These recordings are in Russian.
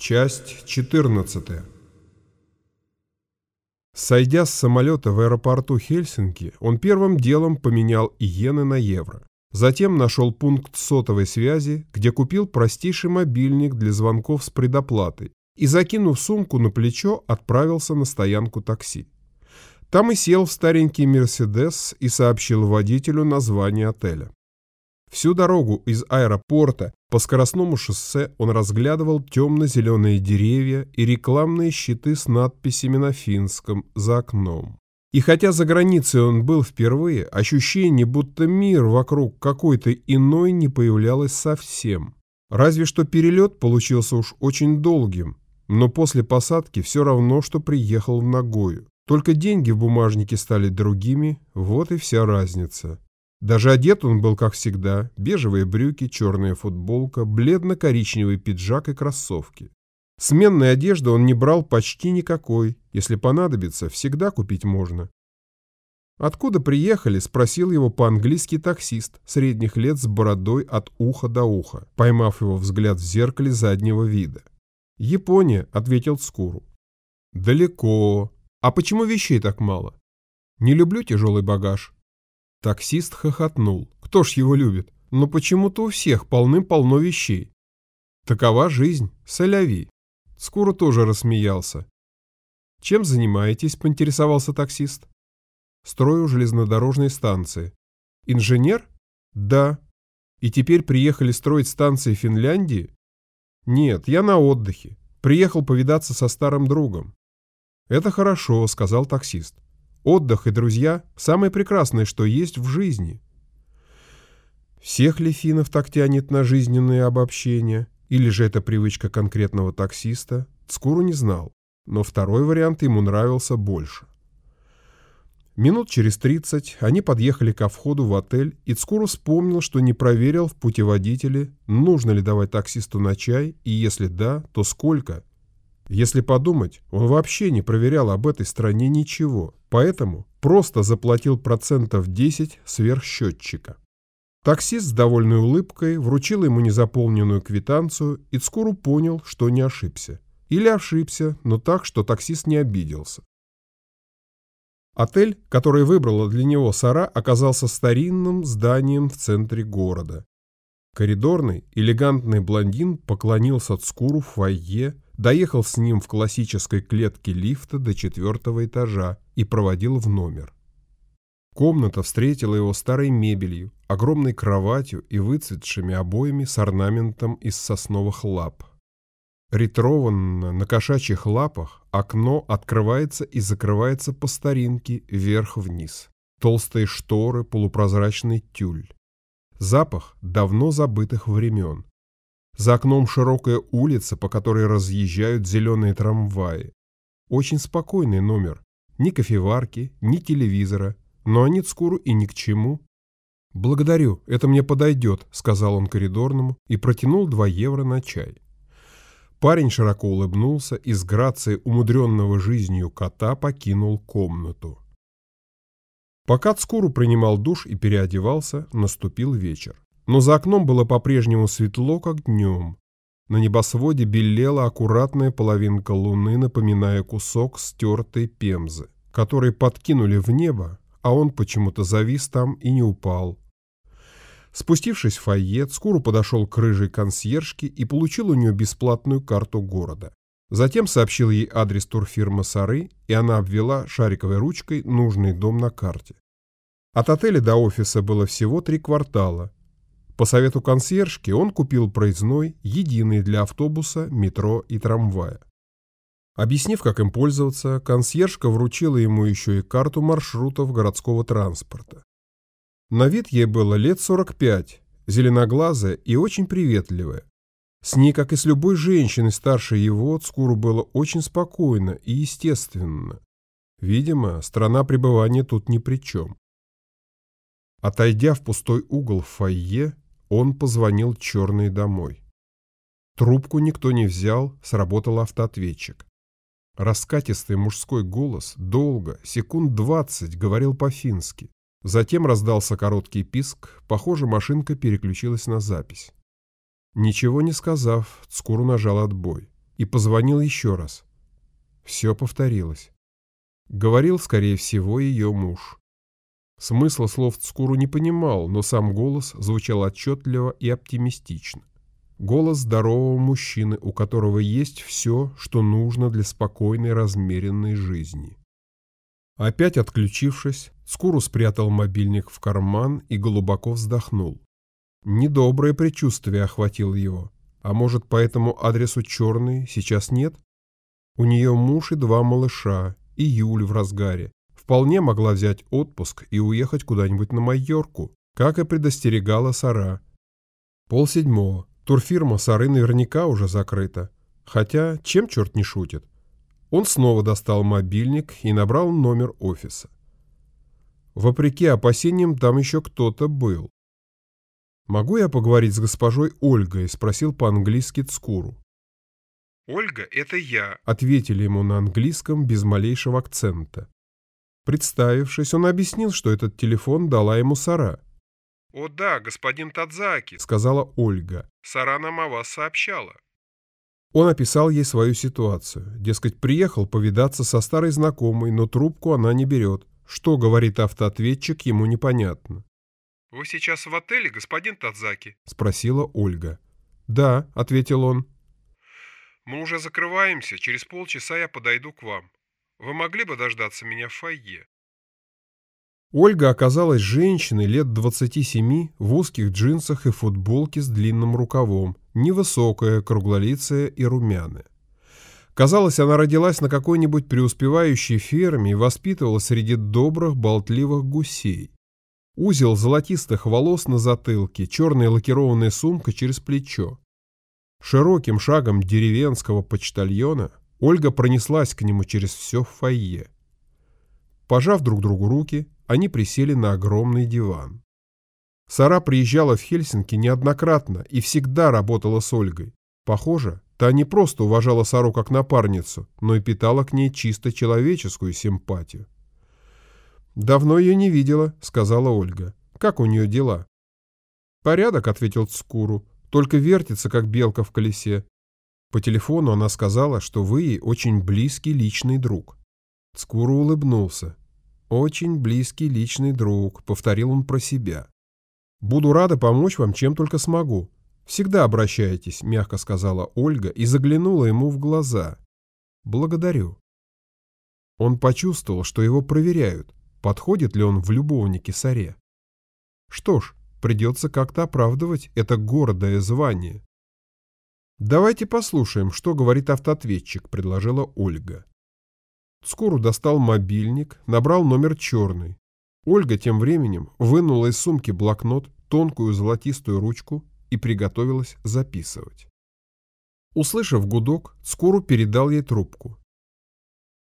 Часть 14. Сойдя с самолета в аэропорту Хельсинки, он первым делом поменял иены на евро. Затем нашел пункт сотовой связи, где купил простейший мобильник для звонков с предоплатой и, закинув сумку на плечо, отправился на стоянку такси. Там и сел в старенький «Мерседес» и сообщил водителю название отеля. Всю дорогу из аэропорта по скоростному шоссе он разглядывал темно-зеленые деревья и рекламные щиты с надписями на финском за окном. И хотя за границей он был впервые, ощущение, будто мир вокруг какой-то иной не появлялось совсем. Разве что перелет получился уж очень долгим, но после посадки все равно, что приехал в Нагою. Только деньги в бумажнике стали другими, вот и вся разница. Даже одет он был, как всегда, бежевые брюки, черная футболка, бледно-коричневый пиджак и кроссовки. Сменной одежды он не брал почти никакой, если понадобится, всегда купить можно. «Откуда приехали?» – спросил его по-английски таксист, средних лет с бородой от уха до уха, поймав его взгляд в зеркале заднего вида. «Япония», – ответил Скуру. «Далеко. А почему вещей так мало?» «Не люблю тяжелый багаж», Таксист хохотнул. Кто ж его любит? Но почему-то у всех полным-полно вещей. Такова жизнь, соляви. Скоро тоже рассмеялся. Чем занимаетесь, поинтересовался таксист. Строю железнодорожной станции. Инженер? Да. И теперь приехали строить станции Финляндии? Нет, я на отдыхе. Приехал повидаться со старым другом. Это хорошо, сказал таксист. Отдых и друзья – самое прекрасное, что есть в жизни. Всех ли финнов так тянет на жизненные обобщения, или же это привычка конкретного таксиста, Цкуру не знал, но второй вариант ему нравился больше. Минут через 30 они подъехали ко входу в отель, и Цкуру вспомнил, что не проверил в путеводителе, нужно ли давать таксисту на чай, и если да, то сколько – если подумать, он вообще не проверял об этой стране ничего, поэтому просто заплатил процентов 10 сверх счетчика. Таксист с довольной улыбкой вручил ему незаполненную квитанцию, и Цкуру понял, что не ошибся. Или ошибся, но так, что таксист не обиделся. Отель, который выбрала для него Сара, оказался старинным зданием в центре города. Коридорный, элегантный блондин поклонился Цкуру в фойе, доехал с ним в классической клетке лифта до четвертого этажа и проводил в номер. Комната встретила его старой мебелью, огромной кроватью и выцветшими обоями с орнаментом из сосновых лап. Ретрованно на кошачьих лапах окно открывается и закрывается по старинке вверх-вниз. Толстые шторы, полупрозрачный тюль. Запах давно забытых времен. За окном широкая улица, по которой разъезжают зеленые трамваи. Очень спокойный номер. Ни кофеварки, ни телевизора. Но они скоро и ни к чему. «Благодарю, это мне подойдет», — сказал он коридорному и протянул 2 евро на чай. Парень широко улыбнулся и с грацией умудренного жизнью кота покинул комнату. Пока Цкуру принимал душ и переодевался, наступил вечер. Но за окном было по-прежнему светло, как днем. На небосводе белела аккуратная половинка луны, напоминая кусок стертой пемзы, который подкинули в небо, а он почему-то завис там и не упал. Спустившись в фойе, Цкуру подошел к рыжей консьержке и получил у нее бесплатную карту города. Затем сообщил ей адрес турфирмы Сары, и она обвела шариковой ручкой нужный дом на карте. От отеля до офиса было всего три квартала, по совету консьержки он купил проездной, единый для автобуса, метро и трамвая. Объяснив, как им пользоваться, консьержка вручила ему еще и карту маршрутов городского транспорта. На вид ей было лет 45, зеленоглазая и очень приветливая. С ней, как и с любой женщиной старше его, Цкуру было очень спокойно и естественно. Видимо, страна пребывания тут ни при чем. Отойдя в пустой угол в фойе, он позвонил черный домой. Трубку никто не взял, сработал автоответчик. Раскатистый мужской голос долго, секунд двадцать, говорил по-фински. Затем раздался короткий писк, похоже, машинка переключилась на запись. Ничего не сказав, Цкуру нажал отбой. и позвонил еще раз. Все повторилось. Говорил, скорее всего, ее муж. Смысла слов Цкуру не понимал, но сам голос звучал отчетливо и оптимистично. Голос здорового мужчины, у которого есть все, что нужно для спокойной, размеренной жизни. Опять отключившись, Скуру спрятал мобильник в карман и глубоко вздохнул. Недоброе предчувствие охватило его. А может, по этому адресу черный сейчас нет? У нее муж и два малыша, июль в разгаре. Вполне могла взять отпуск и уехать куда-нибудь на Майорку, как и предостерегала Сара. Пол седьмого. Турфирма Сары наверняка уже закрыта. Хотя, чем черт не шутит? Он снова достал мобильник и набрал номер офиса. Вопреки опасениям, там еще кто-то был. «Могу я поговорить с госпожой Ольгой?» – спросил по-английски Цкуру. «Ольга, это я», — ответили ему на английском без малейшего акцента. Представившись, он объяснил, что этот телефон дала ему Сара. «О да, господин Тадзаки», — сказала Ольга. «Сара нам о вас сообщала». Он описал ей свою ситуацию. Дескать, приехал повидаться со старой знакомой, но трубку она не берет. Что говорит автоответчик, ему непонятно. «Вы сейчас в отеле, господин Тадзаки?» — спросила Ольга. «Да», — ответил он. Мы уже закрываемся, через полчаса я подойду к вам. Вы могли бы дождаться меня в фойе?» Ольга оказалась женщиной лет 27 в узких джинсах и футболке с длинным рукавом, невысокая, круглолицая и румяная. Казалось, она родилась на какой-нибудь преуспевающей ферме и воспитывалась среди добрых, болтливых гусей. Узел золотистых волос на затылке, черная лакированная сумка через плечо. Широким шагом деревенского почтальона Ольга пронеслась к нему через все фойе. Пожав друг другу руки, они присели на огромный диван. Сара приезжала в Хельсинки неоднократно и всегда работала с Ольгой. Похоже, та не просто уважала Сару как напарницу, но и питала к ней чисто человеческую симпатию. «Давно ее не видела», — сказала Ольга. «Как у нее дела?» «Порядок», — ответил Цкуру только вертится, как белка в колесе. По телефону она сказала, что вы ей очень близкий личный друг. Скуру улыбнулся. «Очень близкий личный друг», — повторил он про себя. «Буду рада помочь вам, чем только смогу. Всегда обращайтесь», — мягко сказала Ольга и заглянула ему в глаза. «Благодарю». Он почувствовал, что его проверяют, подходит ли он в любовнике Саре. Что ж, Придется как-то оправдывать это гордое звание. «Давайте послушаем, что говорит автоответчик», — предложила Ольга. Скору достал мобильник, набрал номер черный. Ольга тем временем вынула из сумки блокнот, тонкую золотистую ручку и приготовилась записывать. Услышав гудок, Скору передал ей трубку.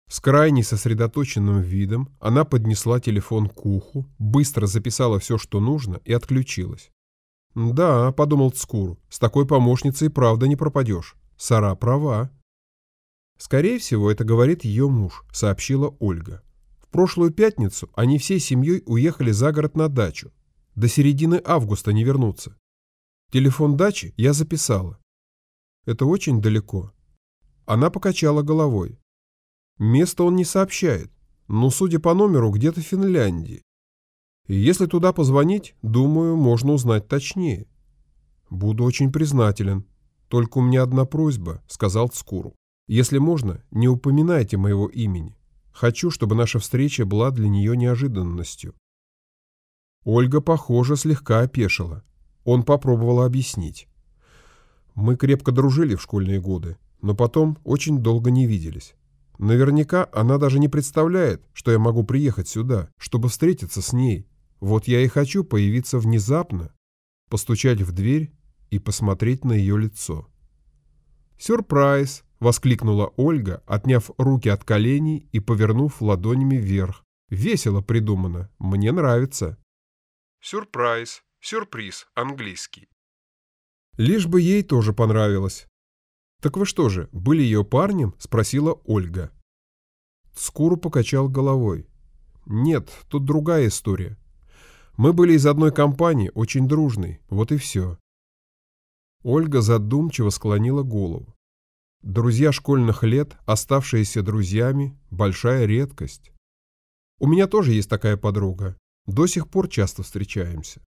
С крайне сосредоточенным видом она поднесла телефон к уху, быстро записала все, что нужно, и отключилась. «Да», — подумал Цкуру, — «с такой помощницей правда не пропадешь. Сара права». «Скорее всего, это говорит ее муж», — сообщила Ольга. «В прошлую пятницу они всей семьей уехали за город на дачу. До середины августа не вернутся. Телефон дачи я записала. Это очень далеко». Она покачала головой. Место он не сообщает, но, судя по номеру, где-то в Финляндии. И если туда позвонить, думаю, можно узнать точнее. Буду очень признателен. Только у меня одна просьба, сказал Цкуру. Если можно, не упоминайте моего имени. Хочу, чтобы наша встреча была для нее неожиданностью. Ольга, похоже, слегка опешила. Он попробовал объяснить. Мы крепко дружили в школьные годы, но потом очень долго не виделись. Наверняка она даже не представляет, что я могу приехать сюда, чтобы встретиться с ней. Вот я и хочу появиться внезапно, постучать в дверь и посмотреть на ее лицо. «Сюрприз!» — воскликнула Ольга, отняв руки от коленей и повернув ладонями вверх. «Весело придумано. Мне нравится». «Сюрприз. Сюрприз. Английский». Лишь бы ей тоже понравилось. «Так вы что же, были ее парнем?» – спросила Ольга. Скуру покачал головой. «Нет, тут другая история. Мы были из одной компании, очень дружной, вот и все». Ольга задумчиво склонила голову. Друзья школьных лет, оставшиеся друзьями, большая редкость. У меня тоже есть такая подруга. До сих пор часто встречаемся.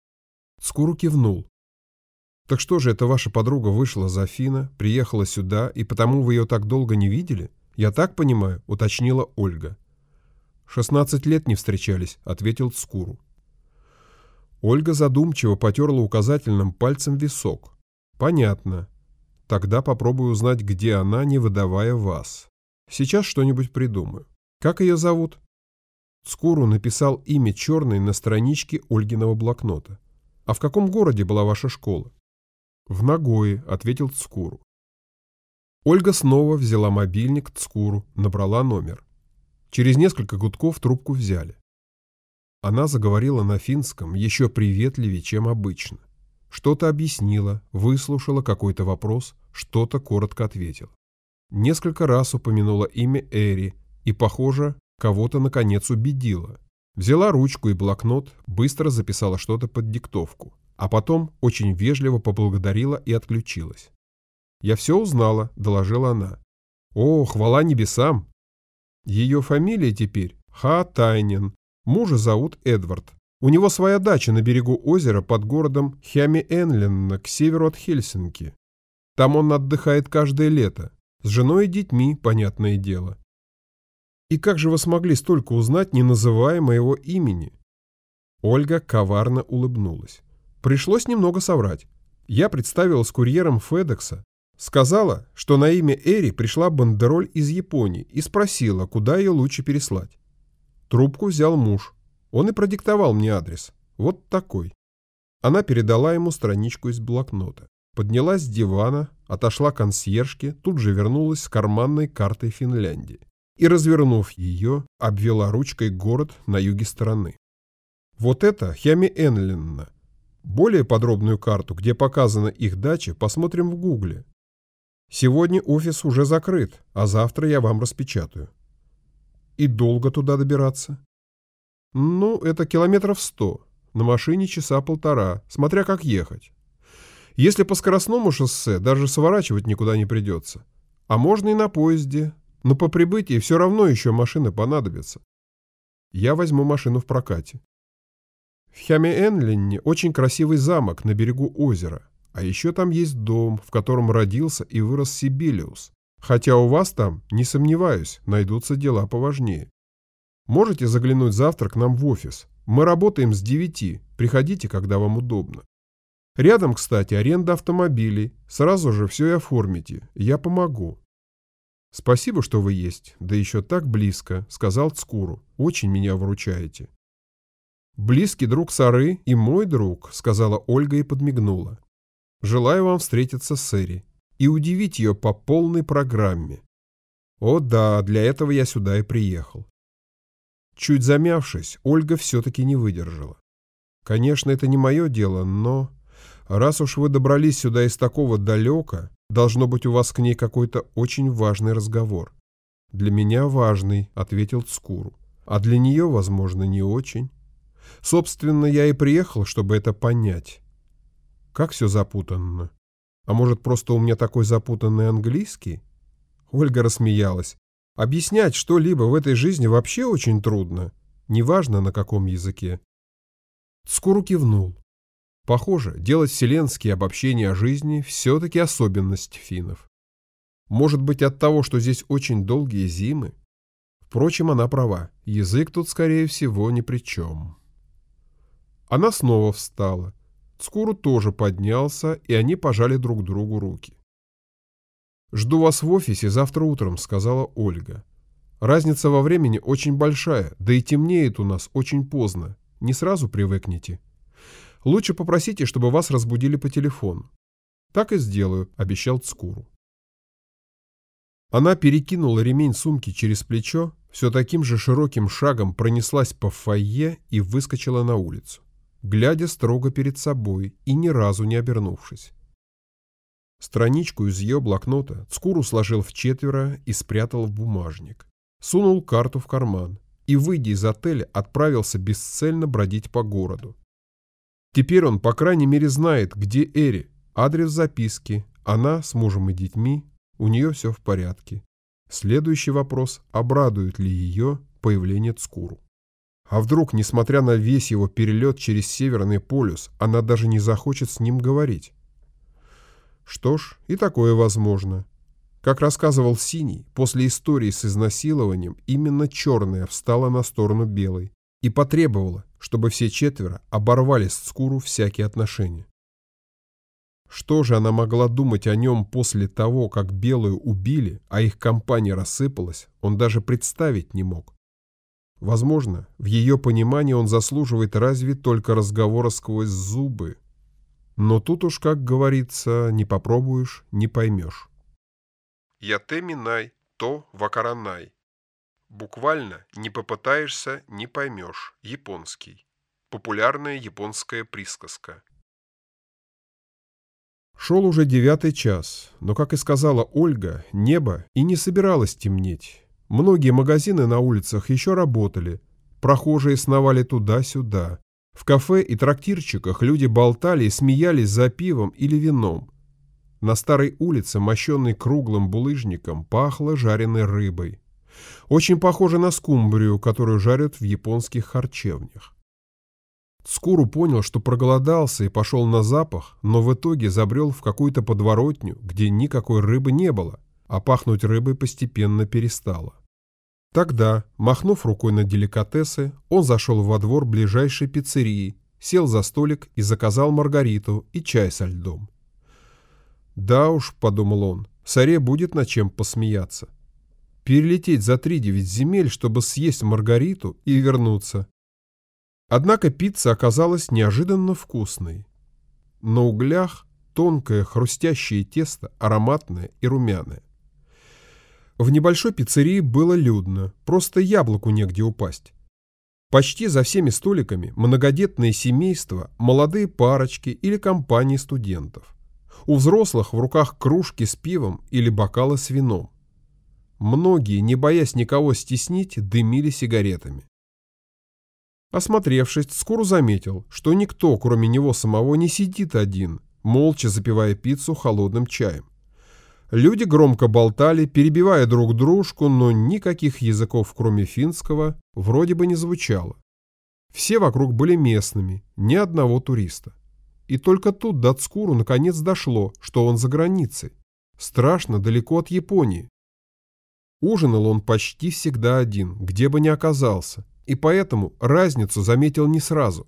Скуру кивнул. Так что же это ваша подруга вышла за Фина, приехала сюда, и потому вы ее так долго не видели? Я так понимаю, уточнила Ольга. «Шестнадцать лет не встречались», — ответил Скуру. Ольга задумчиво потерла указательным пальцем висок. «Понятно. Тогда попробую узнать, где она, не выдавая вас. Сейчас что-нибудь придумаю. Как ее зовут?» Скуру написал имя черной на страничке Ольгиного блокнота. «А в каком городе была ваша школа?» «В Нагое», — ответил Цкуру. Ольга снова взяла мобильник Цкуру, набрала номер. Через несколько гудков трубку взяли. Она заговорила на финском еще приветливее, чем обычно. Что-то объяснила, выслушала какой-то вопрос, что-то коротко ответила. Несколько раз упомянула имя Эри и, похоже, кого-то наконец убедила. Взяла ручку и блокнот, быстро записала что-то под диктовку, а потом очень вежливо поблагодарила и отключилась. «Я все узнала», — доложила она. «О, хвала небесам! Ее фамилия теперь Хаатайнин. Мужа зовут Эдвард. У него своя дача на берегу озера под городом Хями-Энлен к северу от Хельсинки. Там он отдыхает каждое лето. С женой и детьми, понятное дело. И как же вы смогли столько узнать, не называя моего имени? Ольга коварно улыбнулась. Пришлось немного соврать. Я представилась курьером Федекса, Сказала, что на имя Эри пришла бандероль из Японии и спросила, куда ее лучше переслать. Трубку взял муж. Он и продиктовал мне адрес. Вот такой. Она передала ему страничку из блокнота. Поднялась с дивана, отошла к консьержке, тут же вернулась с карманной картой Финляндии. И, развернув ее, обвела ручкой город на юге страны. Вот это Хями Энлинна. Более подробную карту, где показана их дача, посмотрим в гугле. Сегодня офис уже закрыт, а завтра я вам распечатаю. И долго туда добираться? Ну, это километров сто. На машине часа полтора, смотря как ехать. Если по скоростному шоссе, даже сворачивать никуда не придется. А можно и на поезде, но по прибытии все равно еще машина понадобится. Я возьму машину в прокате. В Хяме-Энлинне очень красивый замок на берегу озера. А еще там есть дом, в котором родился и вырос Сибилиус. Хотя у вас там, не сомневаюсь, найдутся дела поважнее. Можете заглянуть завтра к нам в офис. Мы работаем с 9. Приходите, когда вам удобно. Рядом, кстати, аренда автомобилей. Сразу же все и оформите. Я помогу. Спасибо, что вы есть. Да еще так близко, сказал Цкуру. Очень меня выручаете. Близкий друг Сары и мой друг, сказала Ольга и подмигнула. Желаю вам встретиться с Эри и удивить ее по полной программе. О да, для этого я сюда и приехал. Чуть замявшись, Ольга все-таки не выдержала. Конечно, это не мое дело, но... Раз уж вы добрались сюда из такого далека, должно быть у вас к ней какой-то очень важный разговор. Для меня важный, ответил Цкуру. А для нее, возможно, не очень. Собственно, я и приехал, чтобы это понять. Как все запутанно. А может, просто у меня такой запутанный английский? Ольга рассмеялась. Объяснять что-либо в этой жизни вообще очень трудно. Неважно, на каком языке. Скуру кивнул. Похоже, делать вселенские обобщения о жизни все-таки особенность финнов. Может быть от того, что здесь очень долгие зимы? Впрочем, она права. Язык тут, скорее всего, ни при чем. Она снова встала. Скуру тоже поднялся, и они пожали друг другу руки. «Жду вас в офисе завтра утром», — сказала Ольга. «Разница во времени очень большая, да и темнеет у нас очень поздно. Не сразу привыкнете. Лучше попросите, чтобы вас разбудили по телефону». «Так и сделаю», — обещал Цкуру. Она перекинула ремень сумки через плечо, все таким же широким шагом пронеслась по фойе и выскочила на улицу глядя строго перед собой и ни разу не обернувшись. Страничку из ее блокнота Цкуру сложил в четверо и спрятал в бумажник. Сунул карту в карман и, выйдя из отеля, отправился бесцельно бродить по городу. Теперь он, по крайней мере, знает, где Эри, адрес записки, она с мужем и детьми, у нее все в порядке. Следующий вопрос, обрадует ли ее появление Цкуру. А вдруг, несмотря на весь его перелет через Северный полюс, она даже не захочет с ним говорить? Что ж, и такое возможно. Как рассказывал Синий, после истории с изнасилованием именно черная встала на сторону белой и потребовала, чтобы все четверо оборвали с Цкуру всякие отношения. Что же она могла думать о нем после того, как белую убили, а их компания рассыпалась, он даже представить не мог. Возможно, в ее понимании он заслуживает разве только разговора сквозь зубы. Но тут уж, как говорится, не попробуешь, не поймешь. Яте минай, то вакаранай. Буквально не попытаешься, не поймешь. Японский. Популярная японская присказка. Шел уже девятый час, но, как и сказала Ольга, небо и не собиралось темнеть. Многие магазины на улицах еще работали, прохожие сновали туда-сюда. В кафе и трактирчиках люди болтали и смеялись за пивом или вином. На старой улице, мощенной круглым булыжником, пахло жареной рыбой. Очень похоже на скумбрию, которую жарят в японских харчевнях. Скуру понял, что проголодался и пошел на запах, но в итоге забрел в какую-то подворотню, где никакой рыбы не было, а пахнуть рыбой постепенно перестало. Тогда, махнув рукой на деликатесы, он зашел во двор ближайшей пиццерии, сел за столик и заказал маргариту и чай со льдом. «Да уж», — подумал он, — «Саре будет над чем посмеяться. Перелететь за три девять земель, чтобы съесть маргариту и вернуться, Однако пицца оказалась неожиданно вкусной. На углях тонкое хрустящее тесто, ароматное и румяное. В небольшой пиццерии было людно, просто яблоку негде упасть. Почти за всеми столиками многодетные семейства, молодые парочки или компании студентов. У взрослых в руках кружки с пивом или бокалы с вином. Многие, не боясь никого стеснить, дымили сигаретами. Осмотревшись, Скуру заметил, что никто, кроме него самого, не сидит один, молча запивая пиццу холодным чаем. Люди громко болтали, перебивая друг дружку, но никаких языков, кроме финского, вроде бы не звучало. Все вокруг были местными, ни одного туриста. И только тут до наконец дошло, что он за границей. Страшно далеко от Японии. Ужинал он почти всегда один, где бы ни оказался, и поэтому разницу заметил не сразу.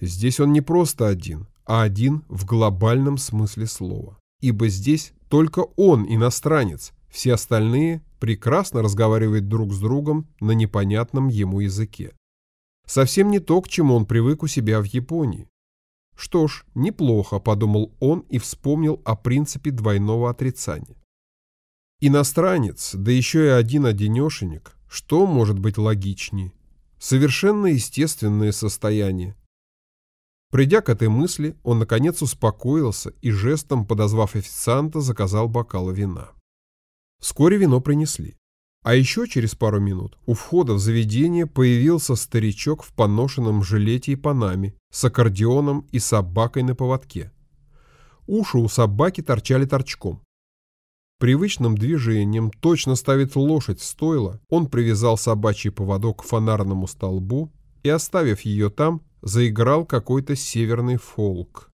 Здесь он не просто один, а один в глобальном смысле слова. Ибо здесь только он иностранец, все остальные прекрасно разговаривают друг с другом на непонятном ему языке. Совсем не то, к чему он привык у себя в Японии. Что ж, неплохо, подумал он и вспомнил о принципе двойного отрицания. Иностранец, да еще и один-одинешенек, что может быть логичнее? Совершенно естественное состояние. Придя к этой мысли, он наконец успокоился и жестом, подозвав официанта, заказал бокал вина. Вскоре вино принесли. А еще через пару минут у входа в заведение появился старичок в поношенном жилете и панаме, с аккордеоном и собакой на поводке. Уши у собаки торчали торчком. Привычным движением точно ставит лошадь в стойло, он привязал собачий поводок к фонарному столбу и, оставив ее там, заиграл какой-то северный фолк.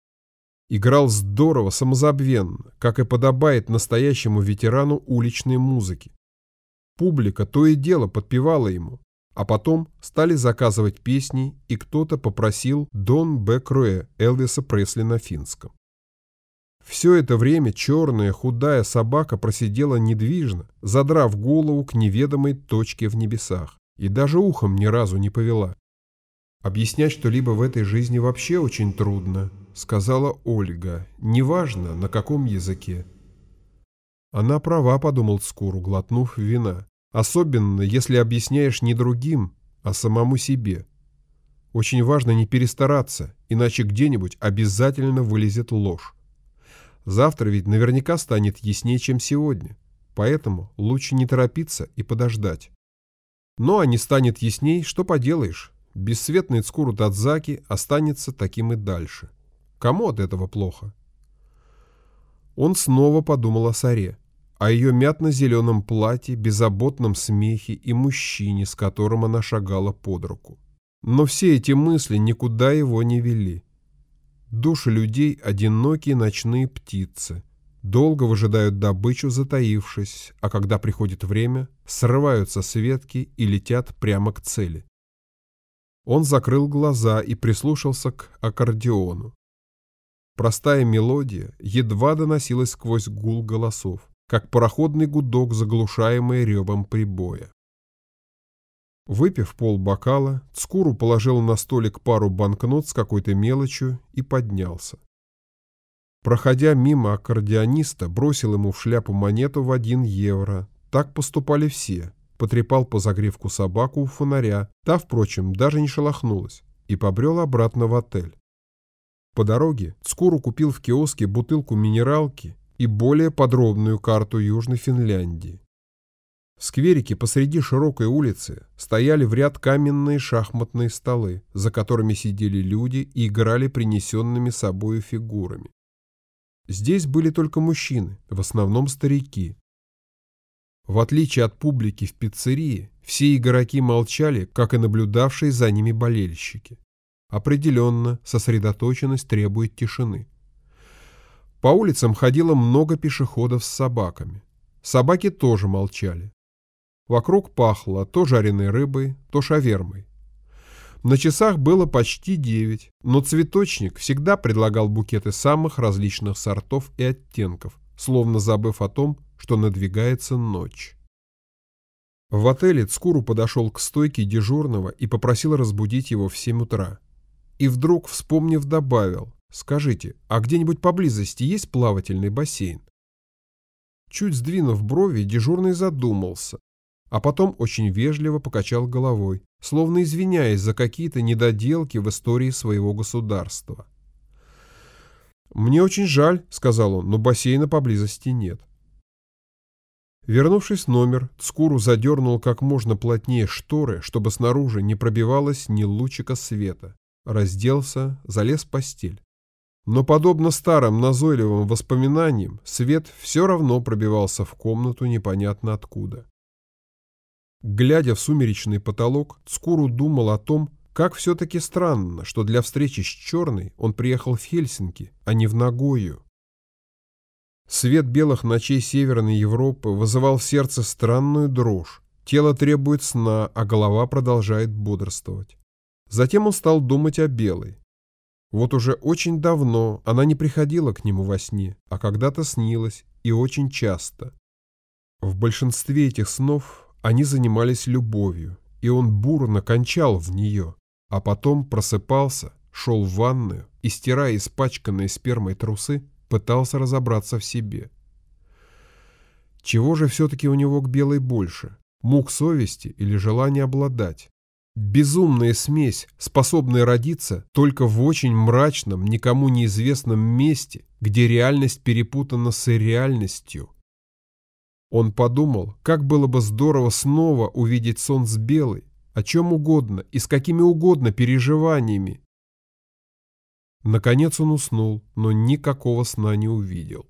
Играл здорово, самозабвенно, как и подобает настоящему ветерану уличной музыки. Публика то и дело подпевала ему, а потом стали заказывать песни, и кто-то попросил Дон Б. Элвиса Пресли на финском. Все это время черная худая собака просидела недвижно, задрав голову к неведомой точке в небесах, и даже ухом ни разу не повела. «Объяснять что-либо в этой жизни вообще очень трудно», — сказала Ольга, — «неважно, на каком языке». Она права, подумал Скуру, глотнув вина, особенно если объясняешь не другим, а самому себе. Очень важно не перестараться, иначе где-нибудь обязательно вылезет ложь. Завтра ведь наверняка станет яснее, чем сегодня. Поэтому лучше не торопиться и подождать. Но а не станет ясней, что поделаешь. Бесцветный Цкуру Тадзаки останется таким и дальше. Кому от этого плохо? Он снова подумал о Саре. о ее мятно-зеленом платье, беззаботном смехе и мужчине, с которым она шагала под руку. Но все эти мысли никуда его не вели. Души людей – одинокие ночные птицы. Долго выжидают добычу, затаившись, а когда приходит время, срываются с ветки и летят прямо к цели. Он закрыл глаза и прислушался к аккордеону. Простая мелодия едва доносилась сквозь гул голосов, как пароходный гудок, заглушаемый ревом прибоя. Выпив пол бокала, Цкуру положил на столик пару банкнот с какой-то мелочью и поднялся. Проходя мимо аккордеониста, бросил ему в шляпу монету в один евро. Так поступали все. Потрепал по загревку собаку у фонаря. Та, впрочем, даже не шелохнулась. И побрел обратно в отель. По дороге Цкуру купил в киоске бутылку минералки и более подробную карту Южной Финляндии. В скверике посреди широкой улицы стояли в ряд каменные шахматные столы, за которыми сидели люди и играли принесенными собою фигурами. Здесь были только мужчины, в основном старики. В отличие от публики в пиццерии, все игроки молчали, как и наблюдавшие за ними болельщики. Определенно, сосредоточенность требует тишины. По улицам ходило много пешеходов с собаками. Собаки тоже молчали. Вокруг пахло то жареной рыбой, то шавермой. На часах было почти девять, но цветочник всегда предлагал букеты самых различных сортов и оттенков, словно забыв о том, что надвигается ночь. В отеле Цкуру подошел к стойке дежурного и попросил разбудить его в семь утра. И вдруг, вспомнив, добавил, «Скажите, а где-нибудь поблизости есть плавательный бассейн?» Чуть сдвинув брови, дежурный задумался, а потом очень вежливо покачал головой, словно извиняясь за какие-то недоделки в истории своего государства. «Мне очень жаль», — сказал он, — «но бассейна поблизости нет». Вернувшись в номер, Цкуру задернул как можно плотнее шторы, чтобы снаружи не пробивалось ни лучика света. Разделся, залез в постель. Но, подобно старым назойливым воспоминаниям, свет все равно пробивался в комнату непонятно откуда. Глядя в сумеречный потолок, Цкуру думал о том, как все-таки странно, что для встречи с Черной он приехал в Хельсинки, а не в Нагою. Свет белых ночей Северной Европы вызывал в сердце странную дрожь. Тело требует сна, а голова продолжает бодрствовать. Затем он стал думать о Белой. Вот уже очень давно она не приходила к нему во сне, а когда-то снилась, и очень часто. В большинстве этих снов они занимались любовью, и он бурно кончал в нее, а потом просыпался, шел в ванную и, стирая испачканные спермой трусы, пытался разобраться в себе. Чего же все-таки у него к белой больше? Мук совести или желание обладать? Безумная смесь, способная родиться только в очень мрачном, никому неизвестном месте, где реальность перепутана с реальностью – он подумал, как было бы здорово снова увидеть сон с белой, о чем угодно и с какими угодно переживаниями. Наконец он уснул, но никакого сна не увидел.